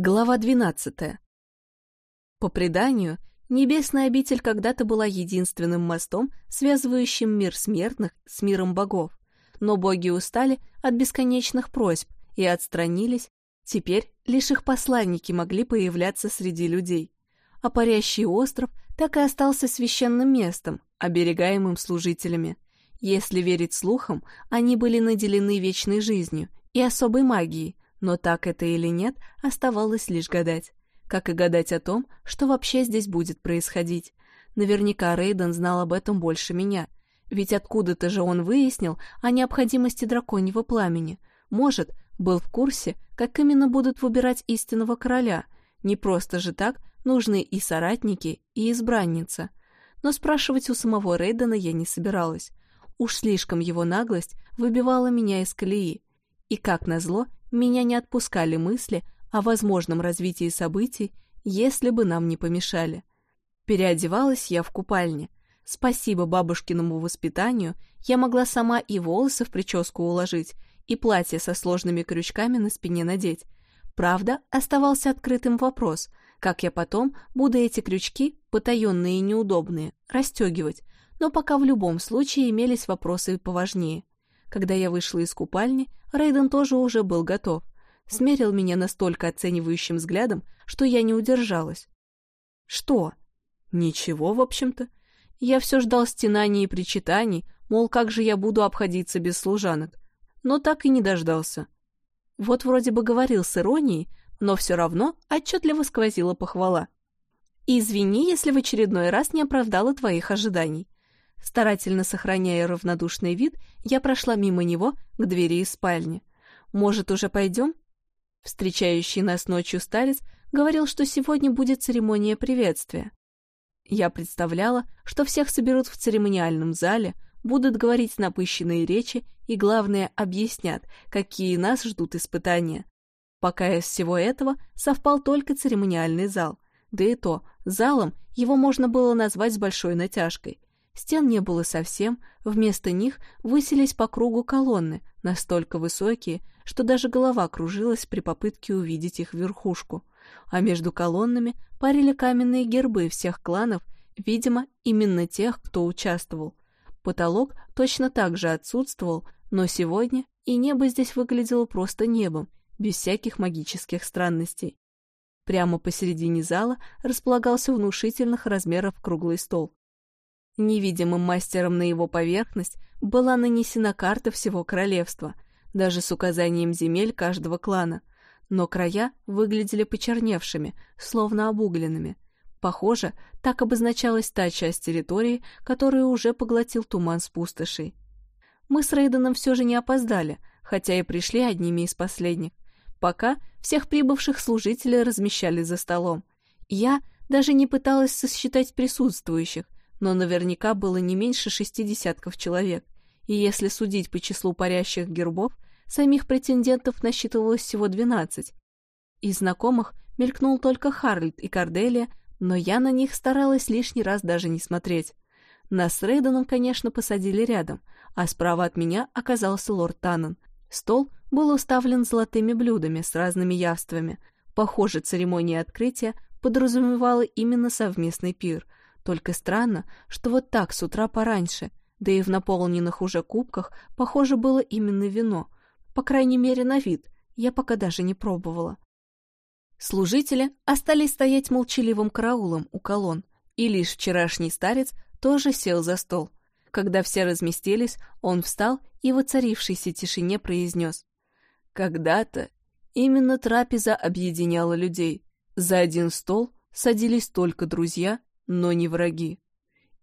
Глава 12. По преданию, небесная обитель когда-то была единственным мостом, связывающим мир смертных с миром богов. Но боги устали от бесконечных просьб и отстранились, теперь лишь их посланники могли появляться среди людей. А парящий остров так и остался священным местом, оберегаемым служителями. Если верить слухам, они были наделены вечной жизнью и особой магией, но так это или нет, оставалось лишь гадать. Как и гадать о том, что вообще здесь будет происходить. Наверняка Рейден знал об этом больше меня. Ведь откуда-то же он выяснил о необходимости драконьего пламени. Может, был в курсе, как именно будут выбирать истинного короля. Не просто же так нужны и соратники, и избранница. Но спрашивать у самого Рейдена я не собиралась. Уж слишком его наглость выбивала меня из колеи. И, как назло, меня не отпускали мысли о возможном развитии событий, если бы нам не помешали. Переодевалась я в купальне. Спасибо бабушкиному воспитанию, я могла сама и волосы в прическу уложить, и платье со сложными крючками на спине надеть. Правда, оставался открытым вопрос, как я потом буду эти крючки, потаенные и неудобные, расстегивать, но пока в любом случае имелись вопросы поважнее. Когда я вышла из купальни, Рейден тоже уже был готов. Смерил меня настолько оценивающим взглядом, что я не удержалась. Что? Ничего, в общем-то. Я все ждал стенаний и причитаний, мол, как же я буду обходиться без служанок. Но так и не дождался. Вот вроде бы говорил с иронией, но все равно отчетливо сквозила похвала. «Извини, если в очередной раз не оправдала твоих ожиданий. Старательно сохраняя равнодушный вид, я прошла мимо него к двери из спальни. «Может, уже пойдем?» Встречающий нас ночью старец говорил, что сегодня будет церемония приветствия. Я представляла, что всех соберут в церемониальном зале, будут говорить напыщенные речи и, главное, объяснят, какие нас ждут испытания. Пока из всего этого совпал только церемониальный зал. Да и то, залом его можно было назвать с большой натяжкой. Стен не было совсем, вместо них высились по кругу колонны, настолько высокие, что даже голова кружилась при попытке увидеть их верхушку. А между колоннами парили каменные гербы всех кланов, видимо, именно тех, кто участвовал. Потолок точно так же отсутствовал, но сегодня и небо здесь выглядело просто небом, без всяких магических странностей. Прямо посередине зала располагался внушительных размеров круглый стол. Невидимым мастером на его поверхность была нанесена карта всего королевства, даже с указанием земель каждого клана, но края выглядели почерневшими, словно обугленными. Похоже, так обозначалась та часть территории, которую уже поглотил туман с пустошей. Мы с Рейденом все же не опоздали, хотя и пришли одними из последних. Пока всех прибывших служителей размещали за столом. Я даже не пыталась сосчитать присутствующих, но наверняка было не меньше шести десятков человек, и если судить по числу парящих гербов, самих претендентов насчитывалось всего двенадцать. Из знакомых мелькнул только Харльд и Корделия, но я на них старалась лишний раз даже не смотреть. Нас с Рейденом, конечно, посадили рядом, а справа от меня оказался лорд Таннен. Стол был уставлен золотыми блюдами с разными явствами. Похоже, церемония открытия подразумевала именно совместный пир — только странно, что вот так с утра пораньше, да и в наполненных уже кубках, похоже, было именно вино. По крайней мере, на вид. Я пока даже не пробовала. Служители остались стоять молчаливым караулом у колонн, и лишь вчерашний старец тоже сел за стол. Когда все разместились, он встал и в оцарившейся тишине произнес. «Когда-то именно трапеза объединяла людей. За один стол садились только друзья но не враги.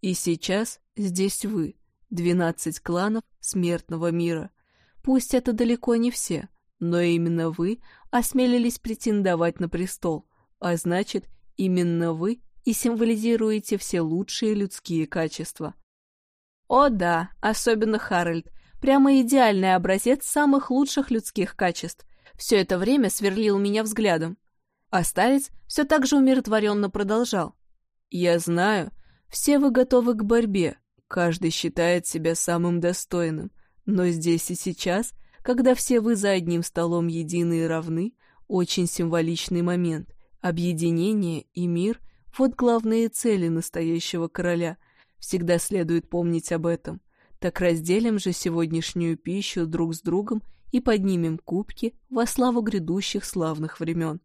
И сейчас здесь вы, двенадцать кланов смертного мира. Пусть это далеко не все, но именно вы осмелились претендовать на престол, а значит, именно вы и символизируете все лучшие людские качества. О да, особенно Харальд, прямо идеальный образец самых лучших людских качеств. Все это время сверлил меня взглядом. А старец все так же умиротворенно продолжал. Я знаю, все вы готовы к борьбе, каждый считает себя самым достойным, но здесь и сейчас, когда все вы за одним столом едины и равны, Очень символичный момент. Объединение и мир — вот главные цели настоящего короля. Всегда следует помнить об этом. Так разделим же сегодняшнюю пищу друг с другом и поднимем кубки во славу грядущих славных времен.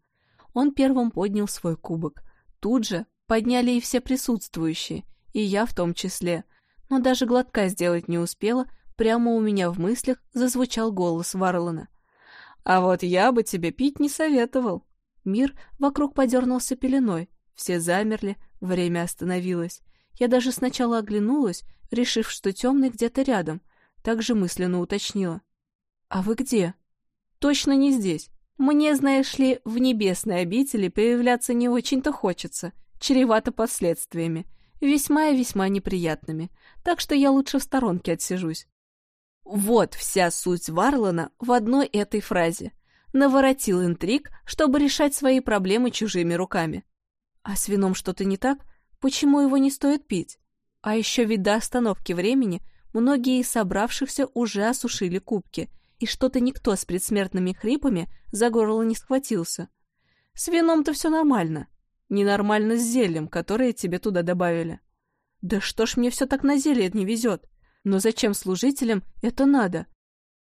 Он первым поднял свой кубок. Тут же подняли и все присутствующие, и я в том числе. Но даже глотка сделать не успела, прямо у меня в мыслях зазвучал голос Варлана. «А вот я бы тебе пить не советовал». Мир вокруг подернулся пеленой, все замерли, время остановилось. Я даже сначала оглянулась, решив, что темный где-то рядом, также мысленно уточнила. «А вы где?» «Точно не здесь. Мне, знаешь ли, в небесной обители появляться не очень-то хочется, чревато последствиями, весьма и весьма неприятными, так что я лучше в сторонке отсижусь». Вот вся суть Варлана в одной этой фразе. Наворотил интриг, чтобы решать свои проблемы чужими руками. А с вином что-то не так? Почему его не стоит пить? А еще ведь до остановки времени многие из собравшихся уже осушили кубки, и что-то никто с предсмертными хрипами за горло не схватился. С вином-то все нормально. Ненормально с зельем, которое тебе туда добавили. Да что ж мне все так на зелье не везет? Но зачем служителям это надо?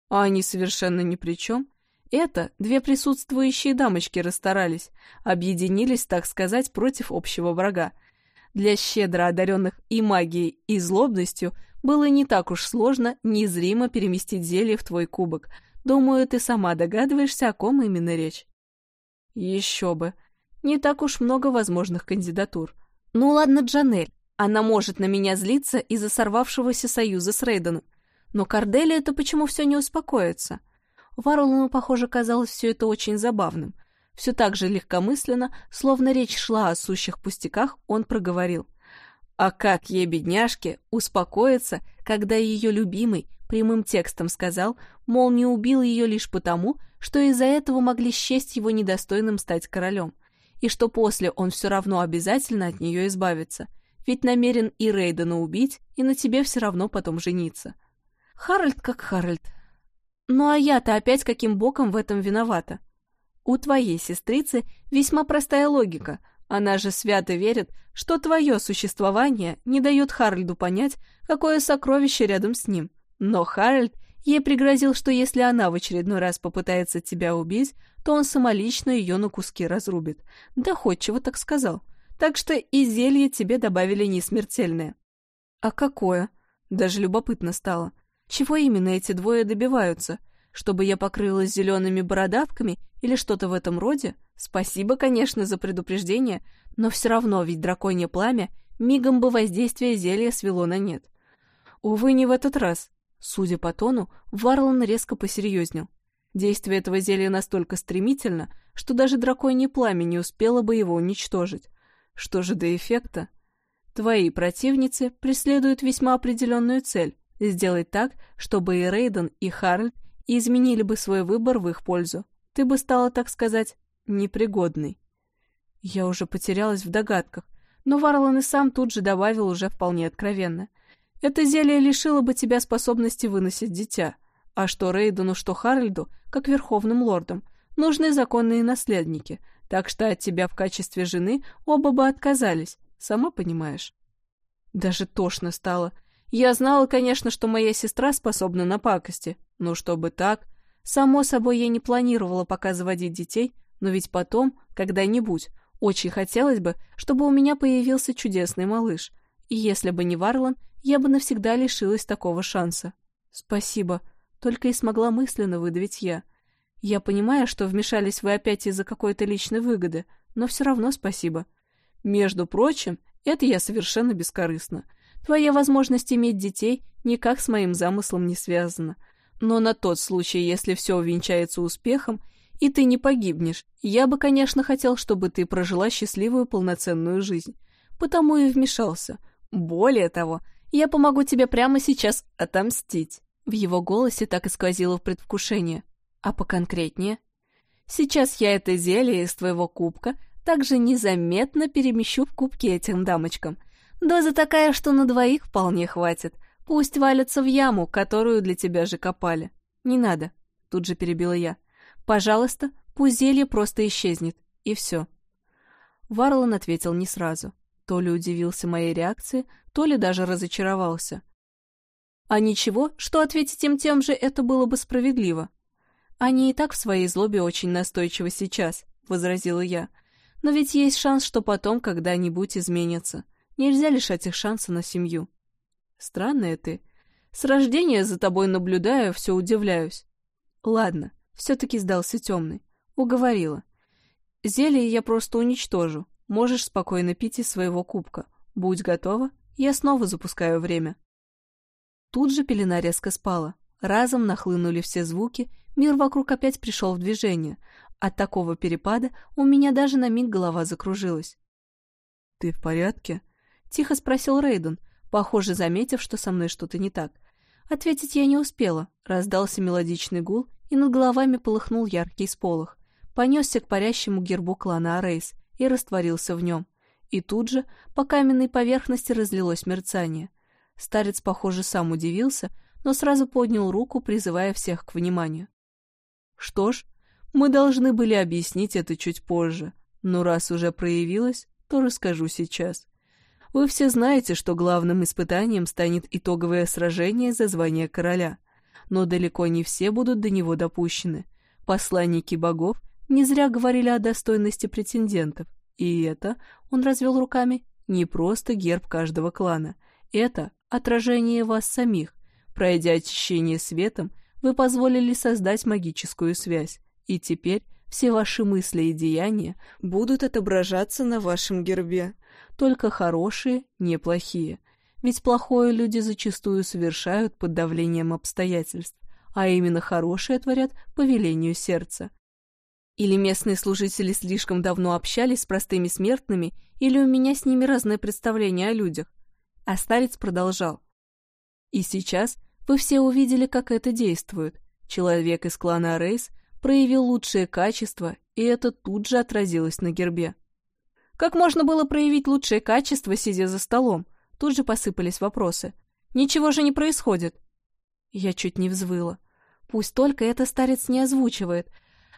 А они совершенно ни при чем. Это две присутствующие дамочки расстарались, объединились, так сказать, против общего врага. Для щедро одаренных и магией, и злобностью было не так уж сложно незримо переместить зелье в твой кубок. Думаю, ты сама догадываешься, о ком именно речь. Еще бы. Не так уж много возможных кандидатур. Ну ладно, Джанель. Она может на меня злиться из-за сорвавшегося союза с Рейденом. Но Корделия это почему все не успокоится? Варлану, похоже, казалось все это очень забавным. Все так же легкомысленно, словно речь шла о сущих пустяках, он проговорил. А как ей, бедняжке, успокоиться, когда ее любимый прямым текстом сказал, мол, не убил ее лишь потому, что из-за этого могли счесть его недостойным стать королем, и что после он все равно обязательно от нее избавится, ведь намерен и Рейдена убить, и на тебе все равно потом жениться. Харальд как Харальд, ну а я-то опять каким боком в этом виновата? У твоей сестрицы весьма простая логика. Она же свято верит, что твое существование не дает Харальду понять, какое сокровище рядом с ним. Но Харальд ей пригрозил, что если она в очередной раз попытается тебя убить, то он самолично ее на куски разрубит. Доходчиво так сказал. Так что и зелье тебе добавили не смертельное. А какое? Даже любопытно стало. Чего именно эти двое добиваются? Чтобы я покрылась зелеными бородавками или что-то в этом роде? Спасибо, конечно, за предупреждение, но все равно ведь драконье пламя мигом бы воздействие зелья свело на нет. Увы, не в этот раз. Судя по тону, Варлан резко посерьезнел. Действие этого зелья настолько стремительно, что даже драконье пламя не успело бы его уничтожить. Что же до эффекта? Твои противницы преследуют весьма определенную цель Сделать так, чтобы и Рейден, и Харальд изменили бы свой выбор в их пользу. Ты бы стала, так сказать, непригодной. Я уже потерялась в догадках, но Варлан и сам тут же добавил уже вполне откровенно. Это зелье лишило бы тебя способности выносить дитя. А что Рейдену, что Харальду, как верховным лордам, нужны законные наследники, так что от тебя в качестве жены оба бы отказались, сама понимаешь. Даже тошно стало, я знала, конечно, что моя сестра способна на пакости, но чтобы так... Само собой, я не планировала пока заводить детей, но ведь потом, когда-нибудь, очень хотелось бы, чтобы у меня появился чудесный малыш. И если бы не Варлан, я бы навсегда лишилась такого шанса. Спасибо, только и смогла мысленно выдавить я. Я понимаю, что вмешались вы опять из-за какой-то личной выгоды, но все равно спасибо. Между прочим, это я совершенно бескорыстно — Твоя возможность иметь детей никак с моим замыслом не связана. Но на тот случай, если все увенчается успехом, и ты не погибнешь, я бы, конечно, хотел, чтобы ты прожила счастливую полноценную жизнь. Потому и вмешался. Более того, я помогу тебе прямо сейчас отомстить». В его голосе так и сквозило в предвкушение. «А поконкретнее?» «Сейчас я это зелье из твоего кубка также незаметно перемещу в кубки этим дамочкам». Доза такая, что на двоих вполне хватит. Пусть валятся в яму, которую для тебя же копали. Не надо, тут же перебила я. Пожалуйста, Пусть зелье просто исчезнет, и все. Варлан ответил не сразу. То ли удивился моей реакции, то ли даже разочаровался. А ничего, что ответить им тем же это было бы справедливо. Они и так в своей злобе очень настойчивы сейчас, возразила я. Но ведь есть шанс, что потом когда-нибудь изменятся. Нельзя лишать их шанса на семью. Странная ты. С рождения за тобой наблюдаю, все удивляюсь. Ладно, все-таки сдался темный. Уговорила. Зелье я просто уничтожу. Можешь спокойно пить из своего кубка. Будь готова, я снова запускаю время. Тут же пелена резко спала. Разом нахлынули все звуки, мир вокруг опять пришел в движение. От такого перепада у меня даже на миг голова закружилась. «Ты в порядке?» — тихо спросил Рейден, похоже, заметив, что со мной что-то не так. Ответить я не успела. Раздался мелодичный гул, и над головами полыхнул яркий сполох понесся к парящему гербу клана Арейс и растворился в нем. И тут же по каменной поверхности разлилось мерцание. Старец, похоже, сам удивился, но сразу поднял руку, призывая всех к вниманию. Что ж, мы должны были объяснить это чуть позже, но раз уже проявилось, то расскажу сейчас. Вы все знаете, что главным испытанием станет итоговое сражение за звание короля, но далеко не все будут до него допущены. Посланники богов не зря говорили о достойности претендентов. И это, он развел руками, не просто герб каждого клана. Это отражение вас самих. Пройдя очищение светом, вы позволили создать магическую связь. И теперь все ваши мысли и деяния будут отображаться на вашем гербе. Только хорошие, не плохие. Ведь плохое люди зачастую совершают под давлением обстоятельств, а именно хорошее творят по велению сердца. Или местные служители слишком давно общались с простыми смертными, или у меня с ними разное представление о людях. А старец продолжал. И сейчас вы все увидели, как это действует. Человек из клана Рейс проявил лучшие качества, и это тут же отразилось на гербе. Как можно было проявить лучшие качества, сидя за столом? Тут же посыпались вопросы. Ничего же не происходит. Я чуть не взвыла. Пусть только это старец не озвучивает,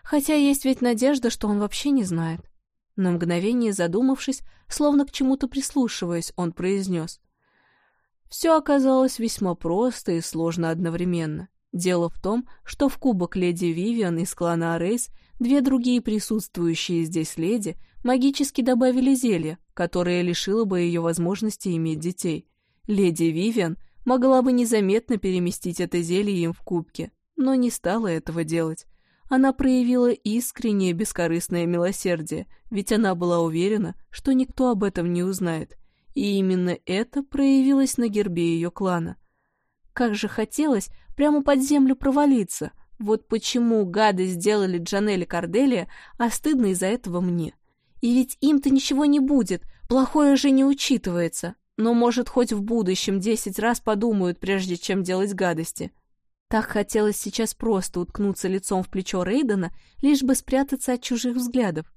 Хотя есть ведь надежда, что он вообще не знает. На мгновение задумавшись, словно к чему-то прислушиваясь, он произнес. Все оказалось весьма просто и сложно одновременно. Дело в том, что в кубок леди Вивиан из клана Рейс две другие присутствующие здесь леди магически добавили зелье, которое лишило бы ее возможности иметь детей. Леди Вивиан могла бы незаметно переместить это зелье им в кубке, но не стала этого делать. Она проявила искреннее бескорыстное милосердие, ведь она была уверена, что никто об этом не узнает. И именно это проявилось на гербе ее клана. Как же хотелось прямо под землю провалиться. Вот почему гады сделали Джанель и Корделия, а стыдно из-за этого мне. И ведь им-то ничего не будет, плохое же не учитывается. Но, может, хоть в будущем десять раз подумают, прежде чем делать гадости. Так хотелось сейчас просто уткнуться лицом в плечо Рейдена, лишь бы спрятаться от чужих взглядов.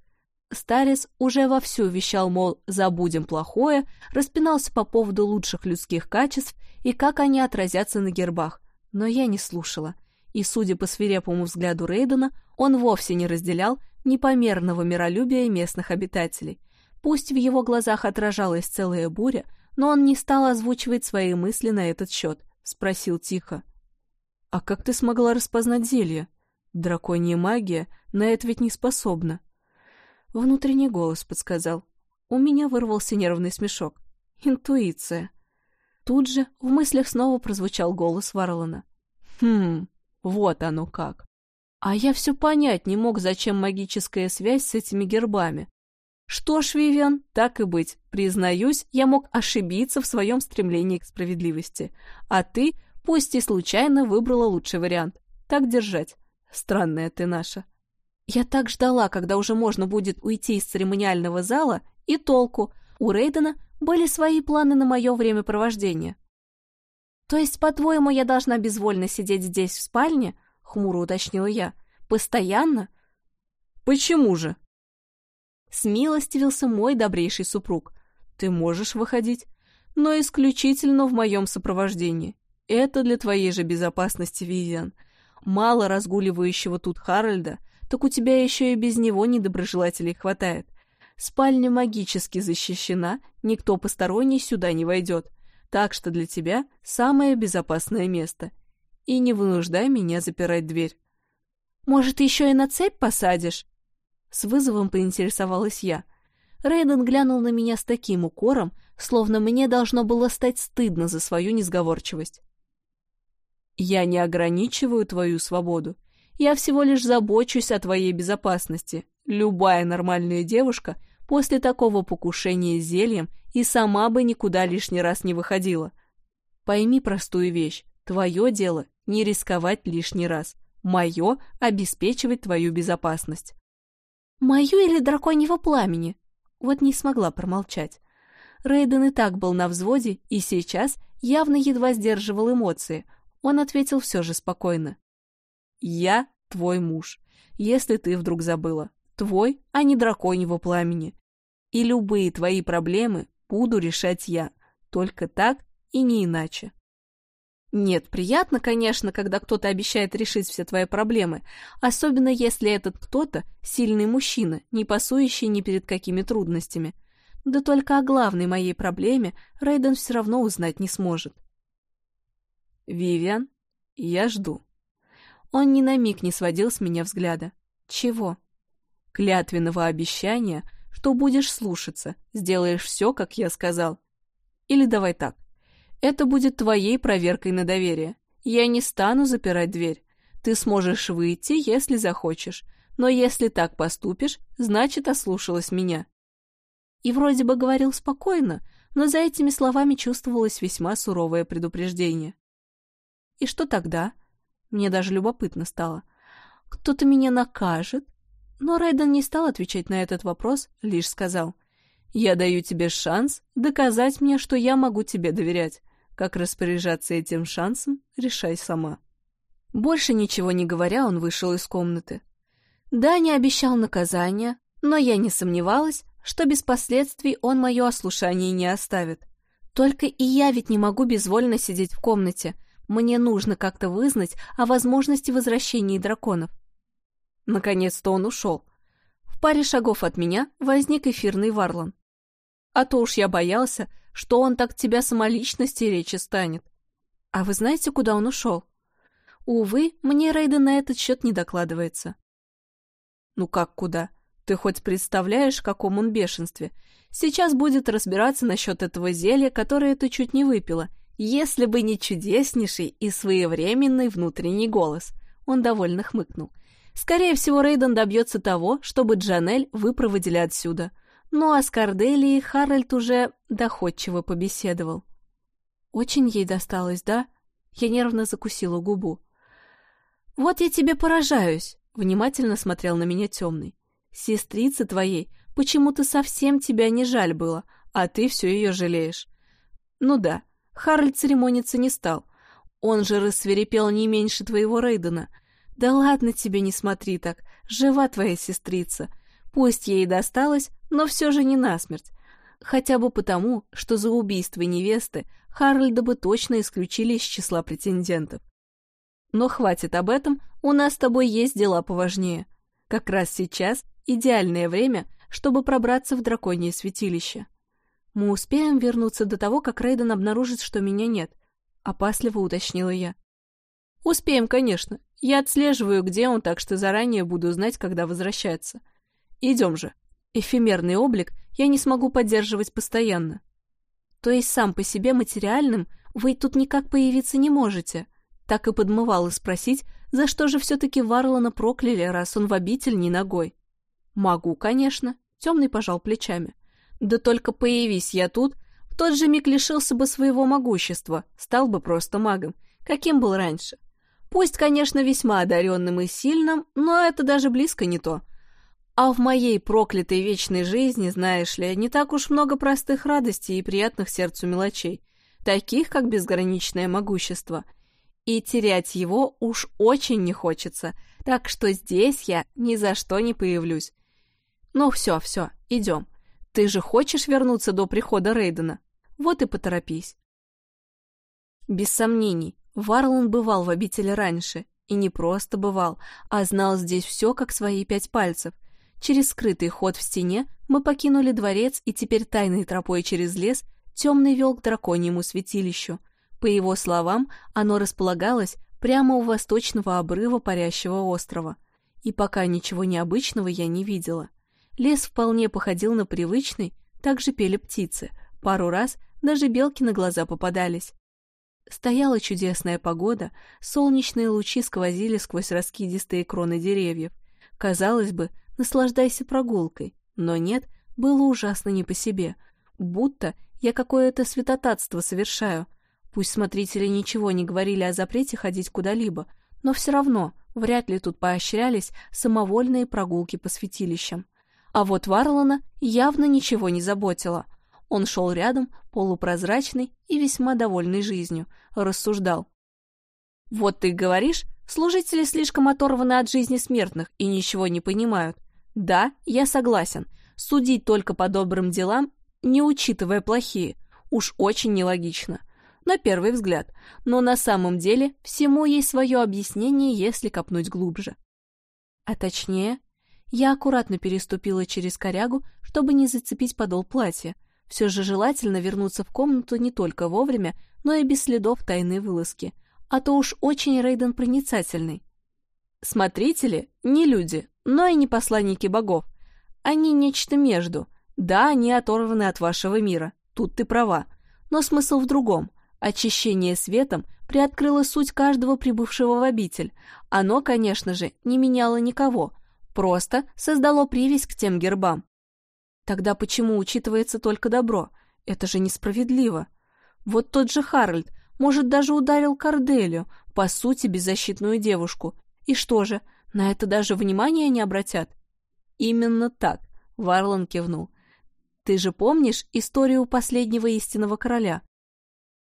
Старец уже вовсю вещал, мол, забудем плохое, распинался по поводу лучших людских качеств и как они отразятся на гербах. Но я не слушала. И, судя по свирепому взгляду Рейдена, он вовсе не разделял непомерного миролюбия местных обитателей. Пусть в его глазах отражалась целая буря, но он не стал озвучивать свои мысли на этот счет. Спросил тихо. «А как ты смогла распознать зелье? Драконья магия на это ведь не способна». Внутренний голос подсказал. У меня вырвался нервный смешок. Интуиция. Тут же в мыслях снова прозвучал голос Варлана. «Хм, вот оно как. А я все понять не мог, зачем магическая связь с этими гербами. Что ж, Вивиан, так и быть. Признаюсь, я мог ошибиться в своем стремлении к справедливости. А ты Пусть и случайно выбрала лучший вариант. Так держать. Странная ты наша. Я так ждала, когда уже можно будет уйти из церемониального зала, и толку. У Рейдена были свои планы на мое времяпровождение. «То есть, по-твоему, я должна безвольно сидеть здесь, в спальне?» — хмуро уточнила я. «Постоянно?» «Почему же?» Смилостивился мой добрейший супруг. «Ты можешь выходить, но исключительно в моем сопровождении. Это для твоей же безопасности, Вивиан. Мало разгуливающего тут Харальда, так у тебя еще и без него недоброжелателей хватает. Спальня магически защищена, никто посторонний сюда не войдет. Так что для тебя самое безопасное место. И не вынуждай меня запирать дверь. Может, еще и на цепь посадишь? С вызовом поинтересовалась я. Рейден глянул на меня с таким укором, словно мне должно было стать стыдно за свою несговорчивость. «Я не ограничиваю твою свободу. Я всего лишь забочусь о твоей безопасности. Любая нормальная девушка после такого покушения зельем и сама бы никуда лишний раз не выходила. Пойми простую вещь. Твое дело — не рисковать лишний раз. Мое — обеспечивать твою безопасность. Мою или драконьего пламени? Вот не смогла промолчать. Рейден и так был на взводе, и сейчас явно едва сдерживал эмоции. Он ответил все же спокойно. «Я твой муж, если ты вдруг забыла. Твой, а не драконьего пламени. И любые твои проблемы буду решать я. Только так и не иначе». Нет, приятно, конечно, когда кто-то обещает решить все твои проблемы, особенно если этот кто-то — сильный мужчина, не пасующий ни перед какими трудностями. Да только о главной моей проблеме Рейден все равно узнать не сможет. «Вивиан, я жду». Он ни на миг не сводил с меня взгляда. «Чего?» «Клятвенного обещания, что будешь слушаться, сделаешь все, как я сказал. Или давай так, это будет твоей проверкой на доверие. Я не стану запирать дверь. Ты сможешь выйти, если захочешь. Но если так поступишь, значит, ослушалась меня. И вроде бы говорил спокойно, но за этими словами чувствовалось весьма суровое предупреждение. И что тогда? Мне даже любопытно стало. Кто-то меня накажет? Но Райден не стал отвечать на этот вопрос, лишь сказал. «Я даю тебе шанс доказать мне, что я могу тебе доверять. Как распоряжаться этим шансом, решай сама. Больше ничего не говоря, он вышел из комнаты. Да, не обещал наказания, но я не сомневалась, что без последствий он мое ослушание не оставит. Только и я ведь не могу безвольно сидеть в комнате. Мне нужно как-то вызнать о возможности возвращения драконов. Наконец-то он ушел. В паре шагов от меня возник эфирный варлан. А то уж я боялся, что он так тебя самоличности речи станет. А вы знаете, куда он ушел? Увы, мне Рейда на этот счет не докладывается. Ну как куда? Ты хоть представляешь, в каком он бешенстве? Сейчас будет разбираться насчет этого зелья, которое ты чуть не выпила, если бы не чудеснейший и своевременный внутренний голос. Он довольно хмыкнул. Скорее всего, Рейден добьется того, чтобы Джанель выпроводили отсюда — ну а с Корделией Харальд уже доходчиво побеседовал. Очень ей досталось, да? Я нервно закусила губу. Вот я тебе поражаюсь, внимательно смотрел на меня темный. Сестрице твоей почему-то совсем тебя не жаль было, а ты все ее жалеешь. Ну да, Харальд церемониться не стал. Он же рассверепел не меньше твоего Рейдена. Да ладно тебе, не смотри так, жива твоя сестрица. Пусть ей досталось, но все же не насмерть. Хотя бы потому, что за убийство невесты Харальда бы точно исключили из числа претендентов. Но хватит об этом, у нас с тобой есть дела поважнее. Как раз сейчас идеальное время, чтобы пробраться в драконье святилище. Мы успеем вернуться до того, как Рейден обнаружит, что меня нет, опасливо уточнила я. Успеем, конечно. Я отслеживаю, где он, так что заранее буду знать, когда возвращаться. Идем же. Эфемерный облик я не смогу поддерживать постоянно. То есть сам по себе материальным вы тут никак появиться не можете. Так и подмывало спросить, за что же все-таки Варлана прокляли, раз он в обитель не ногой. Могу, конечно. Темный пожал плечами. Да только появись я тут, в тот же миг лишился бы своего могущества, стал бы просто магом, каким был раньше. Пусть, конечно, весьма одаренным и сильным, но это даже близко не то — а в моей проклятой вечной жизни, знаешь ли, не так уж много простых радостей и приятных сердцу мелочей, таких как безграничное могущество. И терять его уж очень не хочется, так что здесь я ни за что не появлюсь. Ну все, все, идем. Ты же хочешь вернуться до прихода Рейдена? Вот и поторопись. Без сомнений, Варлан бывал в обители раньше, И не просто бывал, а знал здесь все как свои пять пальцев. Через скрытый ход в стене мы покинули дворец, и теперь тайной тропой через лес темный вел к драконьему святилищу. По его словам, оно располагалось прямо у восточного обрыва парящего острова. И пока ничего необычного я не видела. Лес вполне походил на привычный, также пели птицы. Пару раз даже белки на глаза попадались. Стояла чудесная погода, солнечные лучи сквозили сквозь раскидистые кроны деревьев. Казалось бы, наслаждайся прогулкой, но нет, было ужасно не по себе. Будто я какое-то святотатство совершаю. Пусть смотрители ничего не говорили о запрете ходить куда-либо, но все равно вряд ли тут поощрялись самовольные прогулки по святилищам. А вот Варлана явно ничего не заботило — он шел рядом, полупрозрачный и весьма довольный жизнью, рассуждал. «Вот ты говоришь, служители слишком оторваны от жизни смертных и ничего не понимают. Да, я согласен, судить только по добрым делам, не учитывая плохие, уж очень нелогично. На первый взгляд, но на самом деле всему есть свое объяснение, если копнуть глубже. А точнее, я аккуратно переступила через корягу, чтобы не зацепить подол платья, все же желательно вернуться в комнату не только вовремя, но и без следов тайной вылазки, а то уж очень Рейден проницательный. Смотрители не люди, но и не посланники богов. Они нечто между. Да, они оторваны от вашего мира, тут ты права. Но смысл в другом. Очищение светом приоткрыло суть каждого прибывшего в обитель. Оно, конечно же, не меняло никого, просто создало привязь к тем гербам. Тогда почему учитывается только добро? Это же несправедливо. Вот тот же Харальд, может, даже ударил Корделию, по сути, беззащитную девушку. И что же, на это даже внимания не обратят? Именно так, Варлан кивнул. Ты же помнишь историю последнего истинного короля?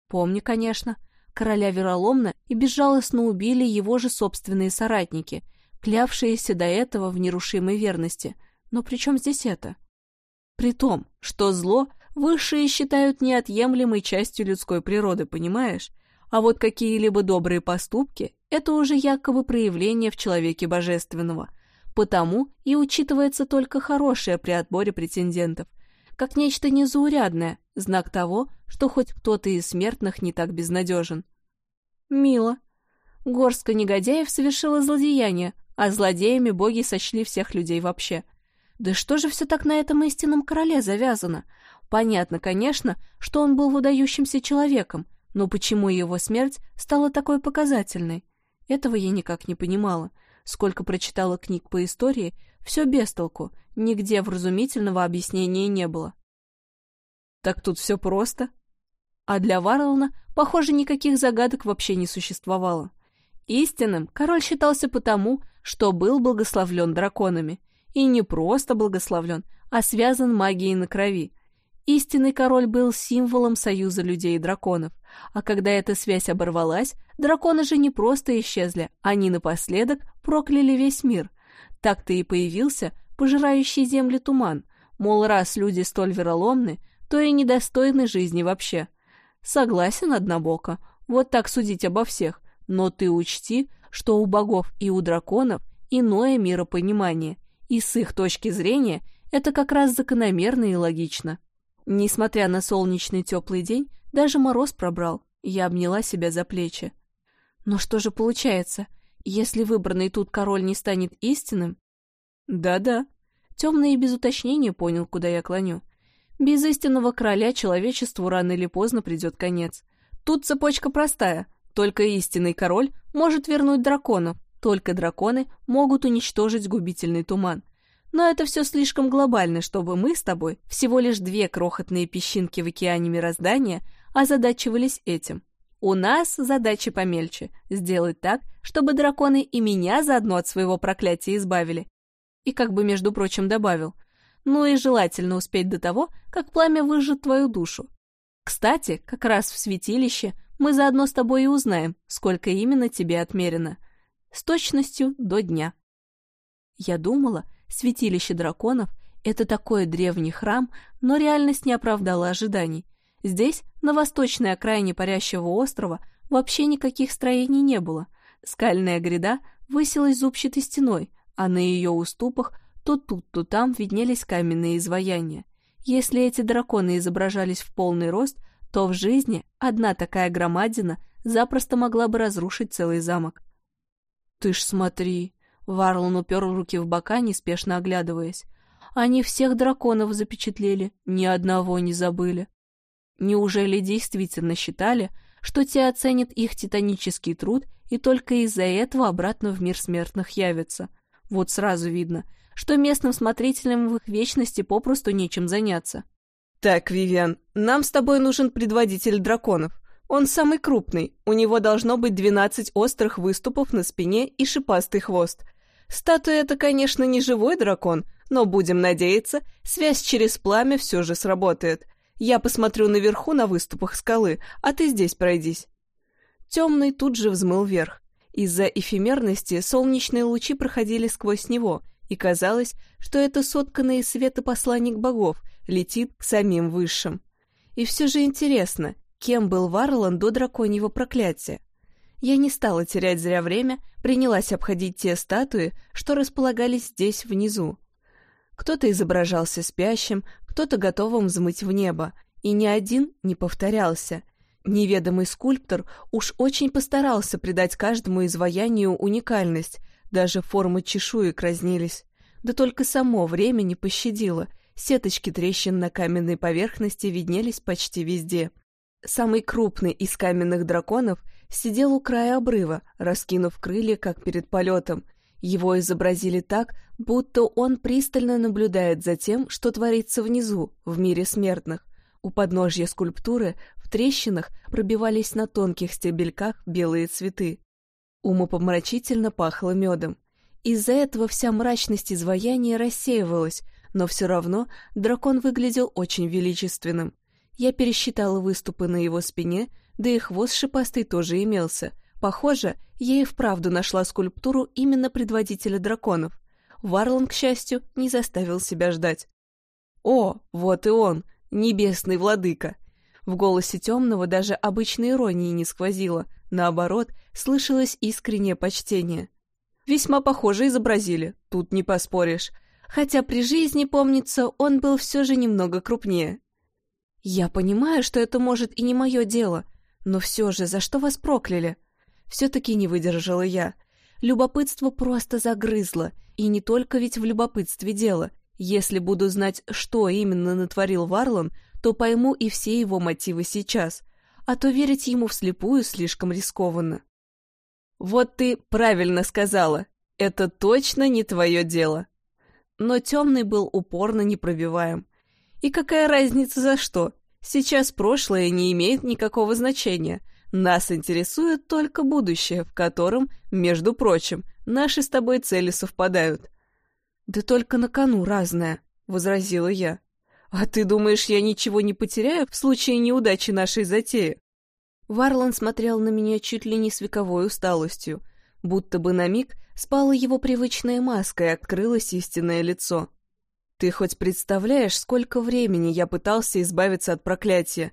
Помню, конечно. Короля вероломно и безжалостно убили его же собственные соратники, клявшиеся до этого в нерушимой верности. Но при чем здесь это? При том, что зло высшие считают неотъемлемой частью людской природы, понимаешь? А вот какие-либо добрые поступки – это уже якобы проявление в человеке божественного. Потому и учитывается только хорошее при отборе претендентов, как нечто незаурядное, знак того, что хоть кто-то из смертных не так безнадежен. Мило. Горстка негодяев совершила злодеяние, а злодеями боги сочли всех людей вообще – да что же все так на этом истинном короле завязано? Понятно, конечно, что он был выдающимся человеком, но почему его смерть стала такой показательной? Этого я никак не понимала. Сколько прочитала книг по истории, все без толку, нигде вразумительного объяснения не было. Так тут все просто. А для Варлана, похоже, никаких загадок вообще не существовало. Истинным король считался потому, что был благословлен драконами, и не просто благословлен, а связан магией на крови. Истинный король был символом союза людей и драконов, а когда эта связь оборвалась, драконы же не просто исчезли, они напоследок прокляли весь мир. Так-то и появился пожирающий земли туман, мол, раз люди столь вероломны, то и недостойны жизни вообще. Согласен однобоко, вот так судить обо всех, но ты учти, что у богов и у драконов иное миропонимание, и с их точки зрения это как раз закономерно и логично. Несмотря на солнечный теплый день, даже мороз пробрал, я обняла себя за плечи. Но что же получается, если выбранный тут король не станет истинным? Да-да, темный и без уточнения понял, куда я клоню. Без истинного короля человечеству рано или поздно придет конец. Тут цепочка простая, только истинный король может вернуть драконов, только драконы могут уничтожить губительный туман. Но это все слишком глобально, чтобы мы с тобой, всего лишь две крохотные песчинки в океане мироздания, озадачивались этим. У нас задача помельче — сделать так, чтобы драконы и меня заодно от своего проклятия избавили. И как бы, между прочим, добавил, ну и желательно успеть до того, как пламя выжжет твою душу. Кстати, как раз в святилище мы заодно с тобой и узнаем, сколько именно тебе отмерено — с точностью до дня. Я думала, святилище драконов — это такой древний храм, но реальность не оправдала ожиданий. Здесь, на восточной окраине парящего острова, вообще никаких строений не было. Скальная гряда высилась зубчатой стеной, а на ее уступах то тут, то там виднелись каменные изваяния. Если эти драконы изображались в полный рост, то в жизни одна такая громадина запросто могла бы разрушить целый замок. «Ты ж смотри!» — Варлон упер руки в бока, неспешно оглядываясь. «Они всех драконов запечатлели, ни одного не забыли. Неужели действительно считали, что те оценят их титанический труд и только из-за этого обратно в мир смертных явятся? Вот сразу видно, что местным смотрителям в их вечности попросту нечем заняться». «Так, Вивиан, нам с тобой нужен предводитель драконов. Он самый крупный, у него должно быть двенадцать острых выступов на спине и шипастый хвост. Статуя — это, конечно, не живой дракон, но, будем надеяться, связь через пламя все же сработает. Я посмотрю наверху на выступах скалы, а ты здесь пройдись». Темный тут же взмыл вверх. Из-за эфемерности солнечные лучи проходили сквозь него, и казалось, что это сотканный из света посланник богов летит к самим высшим. И все же интересно, кем был Варлан до драконьего проклятия. Я не стала терять зря время, принялась обходить те статуи, что располагались здесь внизу. Кто-то изображался спящим, кто-то готовым взмыть в небо, и ни один не повторялся. Неведомый скульптор уж очень постарался придать каждому изваянию уникальность, даже формы чешуек разнились. Да только само время не пощадило, сеточки трещин на каменной поверхности виднелись почти везде. Самый крупный из каменных драконов сидел у края обрыва, раскинув крылья, как перед полетом. Его изобразили так, будто он пристально наблюдает за тем, что творится внизу, в мире смертных. У подножья скульптуры в трещинах пробивались на тонких стебельках белые цветы. Умопомрачительно пахло медом. Из-за этого вся мрачность изваяния рассеивалась, но все равно дракон выглядел очень величественным. Я пересчитала выступы на его спине, да и хвост шипастый тоже имелся. Похоже, я и вправду нашла скульптуру именно предводителя драконов. Варлан, к счастью, не заставил себя ждать. «О, вот и он, небесный владыка!» В голосе темного даже обычной иронии не сквозило, наоборот, слышалось искреннее почтение. Весьма похоже изобразили, тут не поспоришь. Хотя при жизни, помнится, он был все же немного крупнее. Я понимаю, что это может и не мое дело, но все же за что вас прокляли? Все-таки не выдержала я. Любопытство просто загрызло, и не только ведь в любопытстве дело. Если буду знать, что именно натворил Варлан, то пойму и все его мотивы сейчас, а то верить ему вслепую слишком рискованно. Вот ты правильно сказала, это точно не твое дело. Но темный был упорно непробиваем. И какая разница за что? Сейчас прошлое не имеет никакого значения. Нас интересует только будущее, в котором, между прочим, наши с тобой цели совпадают. «Да только на кону разное», — возразила я. «А ты думаешь, я ничего не потеряю в случае неудачи нашей затеи?» Варлан смотрел на меня чуть ли не с вековой усталостью, будто бы на миг спала его привычная маска и открылось истинное лицо. Ты хоть представляешь, сколько времени я пытался избавиться от проклятия?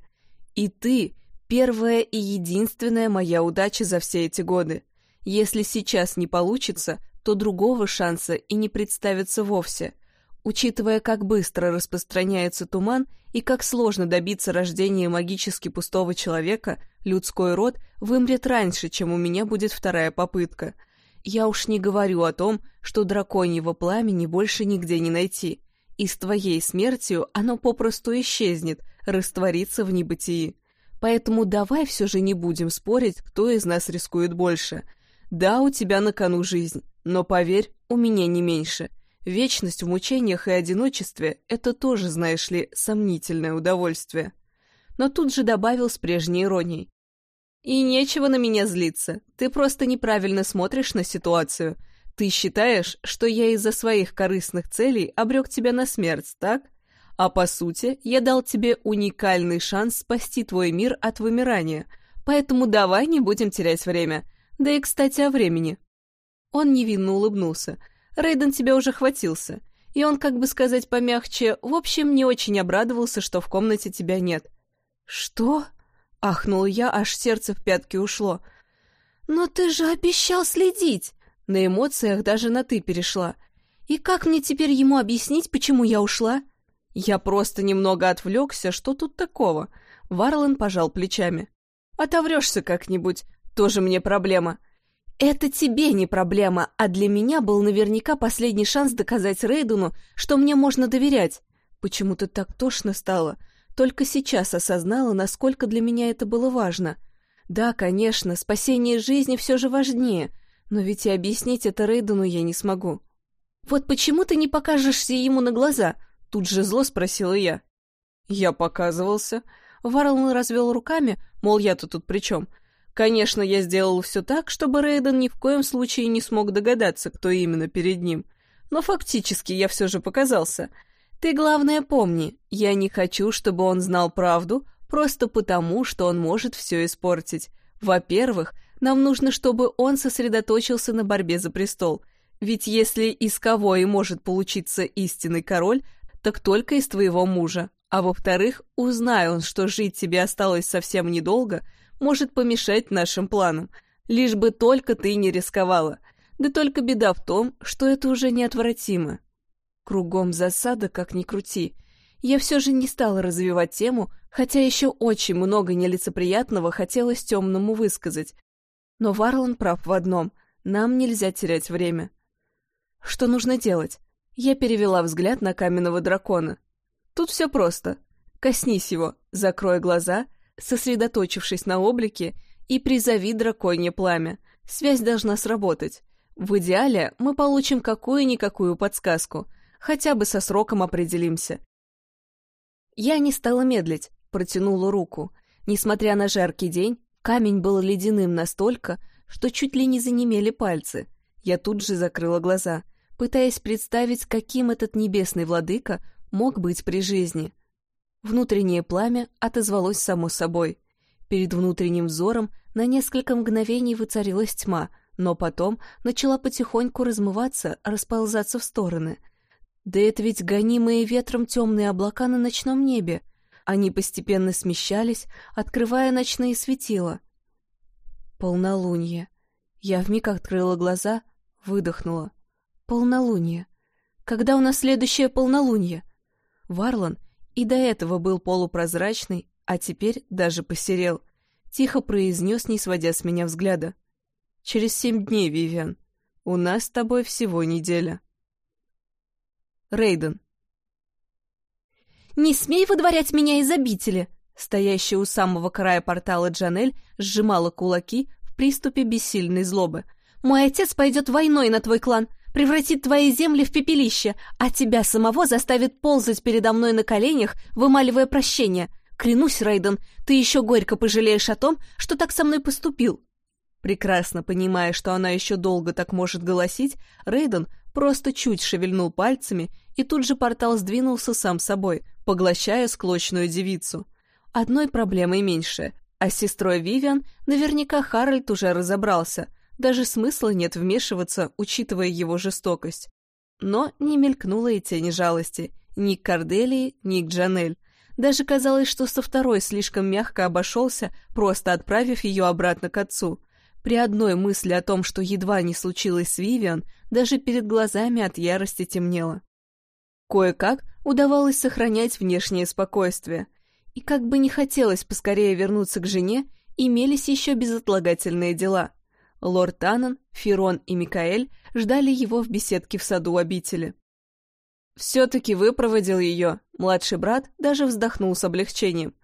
И ты — первая и единственная моя удача за все эти годы. Если сейчас не получится, то другого шанса и не представится вовсе. Учитывая, как быстро распространяется туман и как сложно добиться рождения магически пустого человека, людской род вымрет раньше, чем у меня будет вторая попытка. Я уж не говорю о том, что драконьего пламени больше нигде не найти и с твоей смертью оно попросту исчезнет, растворится в небытии. Поэтому давай все же не будем спорить, кто из нас рискует больше. Да, у тебя на кону жизнь, но поверь, у меня не меньше. Вечность в мучениях и одиночестве — это тоже, знаешь ли, сомнительное удовольствие. Но тут же добавил с прежней иронией. И нечего на меня злиться, ты просто неправильно смотришь на ситуацию — ты считаешь, что я из-за своих корыстных целей обрек тебя на смерть, так? А по сути, я дал тебе уникальный шанс спасти твой мир от вымирания, поэтому давай не будем терять время. Да и, кстати, о времени. Он невинно улыбнулся. Рейден тебя уже хватился. И он, как бы сказать помягче, в общем, не очень обрадовался, что в комнате тебя нет. «Что?» — ахнул я, аж сердце в пятки ушло. «Но ты же обещал следить!» На эмоциях даже на «ты» перешла. «И как мне теперь ему объяснить, почему я ушла?» «Я просто немного отвлекся, что тут такого?» Варлан пожал плечами. «Отоврешься как-нибудь, тоже мне проблема». «Это тебе не проблема, а для меня был наверняка последний шанс доказать Рейдуну, что мне можно доверять. Почему-то так тошно стало. Только сейчас осознала, насколько для меня это было важно. Да, конечно, спасение жизни все же важнее, но ведь и объяснить это Рейдену я не смогу. «Вот почему ты не покажешься ему на глаза?» Тут же зло спросила я. «Я показывался». Варлон развел руками, мол, я-то тут при чем? Конечно, я сделал все так, чтобы Рейден ни в коем случае не смог догадаться, кто именно перед ним. Но фактически я все же показался — ты, главное, помни, я не хочу, чтобы он знал правду, просто потому, что он может все испортить. Во-первых, нам нужно, чтобы он сосредоточился на борьбе за престол. Ведь если из кого и может получиться истинный король, так только из твоего мужа. А во-вторых, узнай он, что жить тебе осталось совсем недолго, может помешать нашим планам. Лишь бы только ты не рисковала. Да только беда в том, что это уже неотвратимо. Кругом засада, как ни крути. Я все же не стала развивать тему, хотя еще очень много нелицеприятного хотелось темному высказать. Но Варлан прав в одном — нам нельзя терять время. Что нужно делать? Я перевела взгляд на каменного дракона. Тут все просто. Коснись его, закрой глаза, сосредоточившись на облике, и призови драконье пламя. Связь должна сработать. В идеале мы получим какую-никакую подсказку — Хотя бы со сроком определимся. Я не стала медлить, протянула руку. Несмотря на жаркий день, камень был ледяным настолько, что чуть ли не занемели пальцы. Я тут же закрыла глаза, пытаясь представить, каким этот небесный владыка мог быть при жизни. Внутреннее пламя отозвалось само собой. Перед внутренним взором на несколько мгновений воцарилась тьма, но потом начала потихоньку размываться, расползаться в стороны — да это ведь гонимые ветром темные облака на ночном небе. Они постепенно смещались, открывая ночные светила. Полнолуние. Я вмиг открыла глаза, выдохнула. Полнолуние. Когда у нас следующее полнолуние? Варлан и до этого был полупрозрачный, а теперь даже посерел. Тихо произнес, не сводя с меня взгляда. «Через семь дней, Вивиан. У нас с тобой всего неделя». Рейден. «Не смей выдворять меня из обители!» Стоящая у самого края портала Джанель сжимала кулаки в приступе бессильной злобы. «Мой отец пойдет войной на твой клан, превратит твои земли в пепелище, а тебя самого заставит ползать передо мной на коленях, вымаливая прощение. Клянусь, Рейден, ты еще горько пожалеешь о том, что так со мной поступил». Прекрасно понимая, что она еще долго так может голосить, Рейден просто чуть шевельнул пальцами, и тут же портал сдвинулся сам собой, поглощая склочную девицу. Одной проблемой меньше, а с сестрой Вивиан наверняка Харальд уже разобрался, даже смысла нет вмешиваться, учитывая его жестокость. Но не мелькнуло и тени жалости, ни к Корделии, ни к Джанель. Даже казалось, что со второй слишком мягко обошелся, просто отправив ее обратно к отцу — при одной мысли о том, что едва не случилось с Вивиан, даже перед глазами от ярости темнело. Кое-как удавалось сохранять внешнее спокойствие. И как бы не хотелось поскорее вернуться к жене, имелись еще безотлагательные дела. Лорд Таннен, Ферон и Микаэль ждали его в беседке в саду обители. «Все-таки выпроводил ее», — младший брат даже вздохнул с облегчением.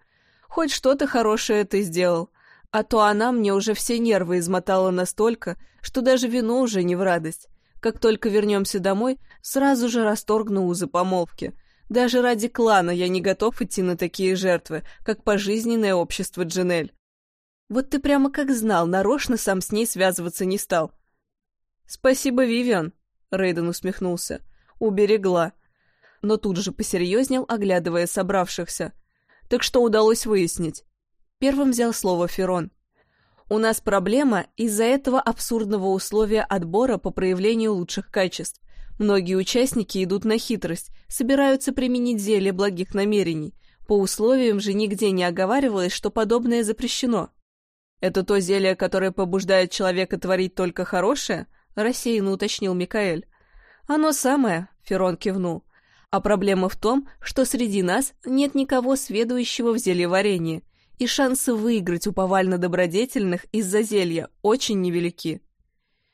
«Хоть что-то хорошее ты сделал, а то она мне уже все нервы измотала настолько, что даже вино уже не в радость. Как только вернемся домой, сразу же расторгну узы помолвки. Даже ради клана я не готов идти на такие жертвы, как пожизненное общество Джинель. Вот ты прямо как знал, нарочно сам с ней связываться не стал. Спасибо, Вивиан, Рейден усмехнулся. Уберегла. Но тут же посерьезнел, оглядывая собравшихся. Так что удалось выяснить? Первым взял слово Ферон. «У нас проблема из-за этого абсурдного условия отбора по проявлению лучших качеств. Многие участники идут на хитрость, собираются применить зелье благих намерений. По условиям же нигде не оговаривалось, что подобное запрещено. «Это то зелье, которое побуждает человека творить только хорошее?» — рассеянно уточнил Микаэль. «Оно самое», — Ферон кивнул. «А проблема в том, что среди нас нет никого сведущего в зельеварении, и шансы выиграть у повально-добродетельных из-за зелья очень невелики».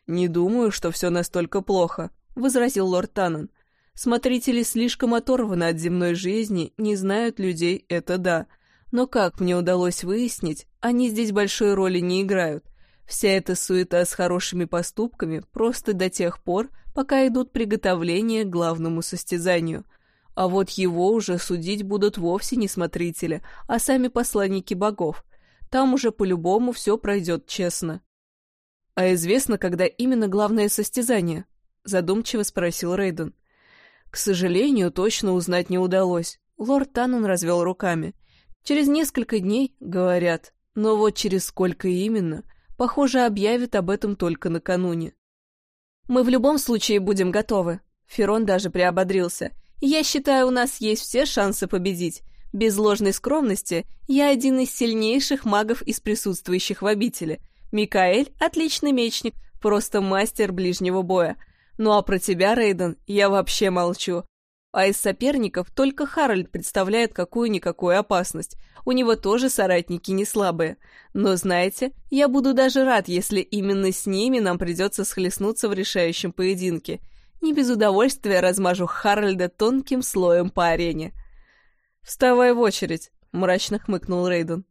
«Не думаю, что все настолько плохо», — возразил лорд Таннен. «Смотрители слишком оторваны от земной жизни, не знают людей, это да. Но, как мне удалось выяснить, они здесь большой роли не играют. Вся эта суета с хорошими поступками просто до тех пор, пока идут приготовления к главному состязанию. А вот его уже судить будут вовсе не смотрители, а сами посланники богов. Там уже по-любому все пройдет честно. «А известно, когда именно главное состязание?» — задумчиво спросил Рейден. «К сожалению, точно узнать не удалось». Лорд Таннон развел руками. «Через несколько дней, говорят, но вот через сколько именно — Похоже, объявит об этом только накануне. «Мы в любом случае будем готовы», — Ферон даже приободрился. «Я считаю, у нас есть все шансы победить. Без ложной скромности, я один из сильнейших магов из присутствующих в обители. Микаэль — отличный мечник, просто мастер ближнего боя. Ну а про тебя, Рейден, я вообще молчу. А из соперников только Харальд представляет какую-никакую опасность. У него тоже соратники не слабые. Но знаете, я буду даже рад, если именно с ними нам придется схлестнуться в решающем поединке. Не без удовольствия размажу Харальда тонким слоем по арене. «Вставай в очередь», — мрачно хмыкнул Рейден.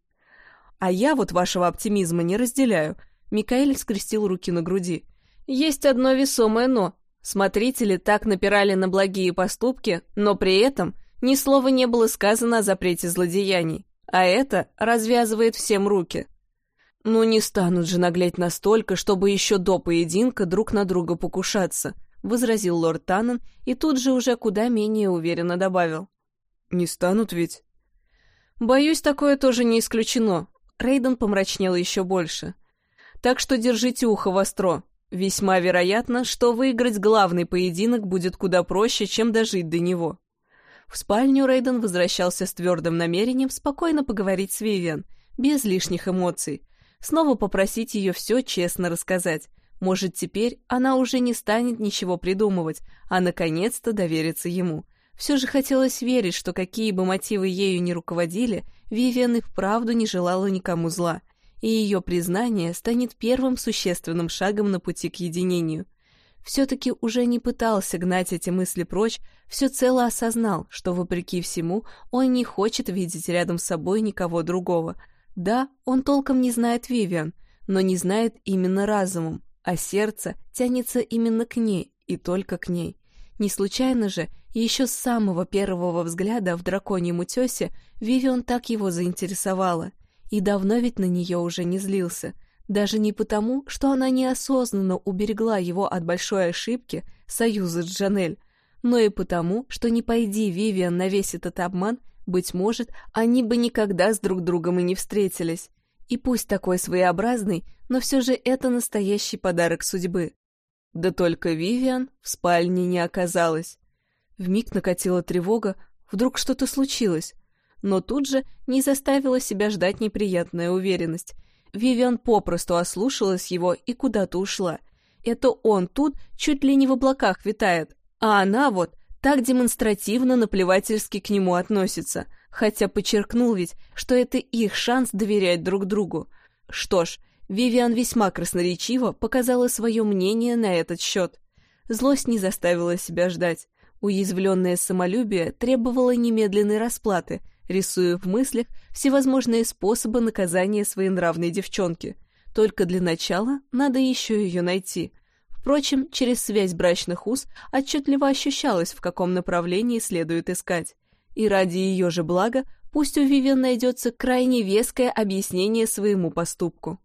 «А я вот вашего оптимизма не разделяю», — Микаэль скрестил руки на груди. «Есть одно весомое «но». Смотрители так напирали на благие поступки, но при этом ни слова не было сказано о запрете злодеяний, а это развязывает всем руки. Ну не станут же наглеть настолько, чтобы еще до поединка друг на друга покушаться, возразил лорд Таннен и тут же уже куда менее уверенно добавил. Не станут ведь? Боюсь, такое тоже не исключено. Рейден помрачнел еще больше. Так что держите ухо востро. Весьма вероятно, что выиграть главный поединок будет куда проще, чем дожить до него. В спальню Рейден возвращался с твердым намерением спокойно поговорить с Вивиан, без лишних эмоций. Снова попросить ее все честно рассказать. Может, теперь она уже не станет ничего придумывать, а наконец-то довериться ему. Все же хотелось верить, что какие бы мотивы ею ни руководили, Вивиан и вправду не желала никому зла — и ее признание станет первым существенным шагом на пути к единению. Все-таки уже не пытался гнать эти мысли прочь, все цело осознал, что, вопреки всему, он не хочет видеть рядом с собой никого другого. Да, он толком не знает Вивиан, но не знает именно разумом, а сердце тянется именно к ней и только к ней. Не случайно же, еще с самого первого взгляда в драконьем утесе Вивиан так его заинтересовала — и давно ведь на нее уже не злился. Даже не потому, что она неосознанно уберегла его от большой ошибки союза с Джанель, но и потому, что не пойди Вивиан на весь этот обман, быть может, они бы никогда с друг другом и не встретились. И пусть такой своеобразный, но все же это настоящий подарок судьбы. Да только Вивиан в спальне не оказалась. Вмиг накатила тревога, вдруг что-то случилось но тут же не заставила себя ждать неприятная уверенность. Вивиан попросту ослушалась его и куда-то ушла. Это он тут чуть ли не в облаках витает, а она вот так демонстративно наплевательски к нему относится, хотя подчеркнул ведь, что это их шанс доверять друг другу. Что ж, Вивиан весьма красноречиво показала свое мнение на этот счет. Злость не заставила себя ждать. Уязвленное самолюбие требовало немедленной расплаты — рисуя в мыслях всевозможные способы наказания своей нравной девчонки. Только для начала надо еще ее найти. Впрочем, через связь брачных уз отчетливо ощущалось, в каком направлении следует искать. И ради ее же блага пусть у Вивен найдется крайне веское объяснение своему поступку.